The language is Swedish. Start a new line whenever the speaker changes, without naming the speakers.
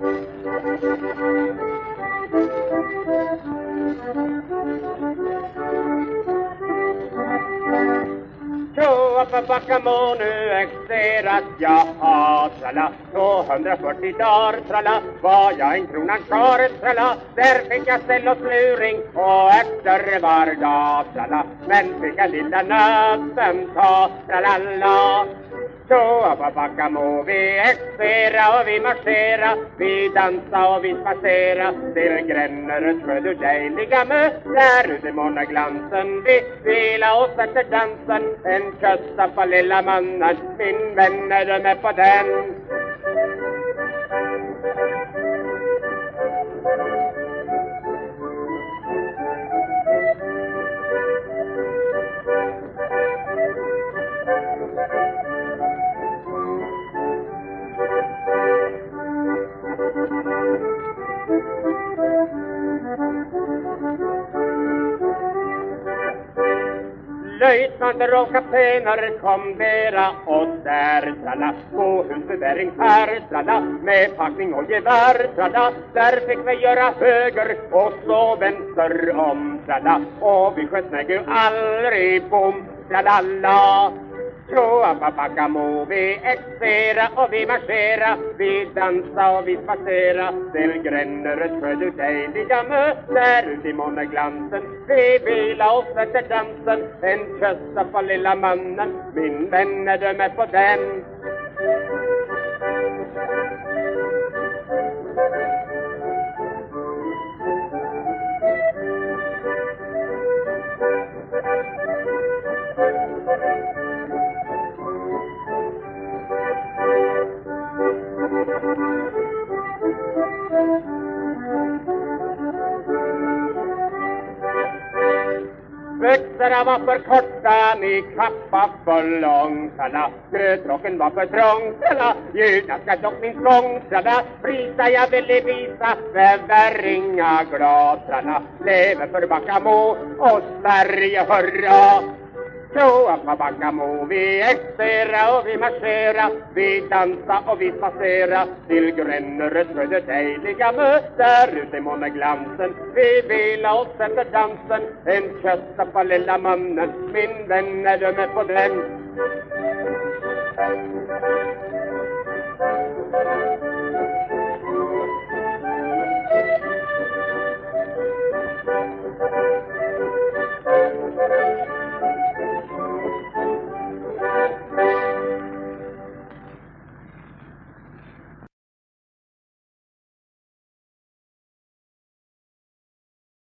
Tjo, på Backamo nu exerat jag har tralla 240 dagar tralla var jag en kronan kvar tralla Där fick jag ställ och sluring och efter var dag tralla Men fick jag lilla nöten ta tralala så på Backamo vi exera och vi marschera Vi dansa och vi spacera Till Gränneröds sjö du dejliga mö Där ute månar glansen Vi vila oss efter dansen En kyssa på lilla mannen Min vän är du med på den? Löjtnanter och kaptener kom dera och där. Tralla På husbevärring här. Tralla Med packning och gevär. Tralla Där fick vi göra höger och så vänster om. Tralla Och vi sköt mig aldrig bom. Tralala Tjoa papaka må vi exera och vi marschera Vi dansa och vi spacera Till Gränneröds sjö du dejliga mö Där ut i måneglansen Vi vila oss efter dansen En kössa på lilla mannen Min vän är du med på den? Byxorna var för korta, min kappa för lång Salla, grötrocken var för trång Tralla, ljudna ska dock min sång Salla, prisa jag ville visa Väver inga glas Salla, Leve för Backamo och Sverige hurra! Pappa, på Backamo vi exera och vi marschera Vi dansa och vi passera Till Gränneröds sjö det dejliga mö Där ute månar glansen Vi vila oss efter dansen En kyssa på lilla mannen Min vän är du med på den?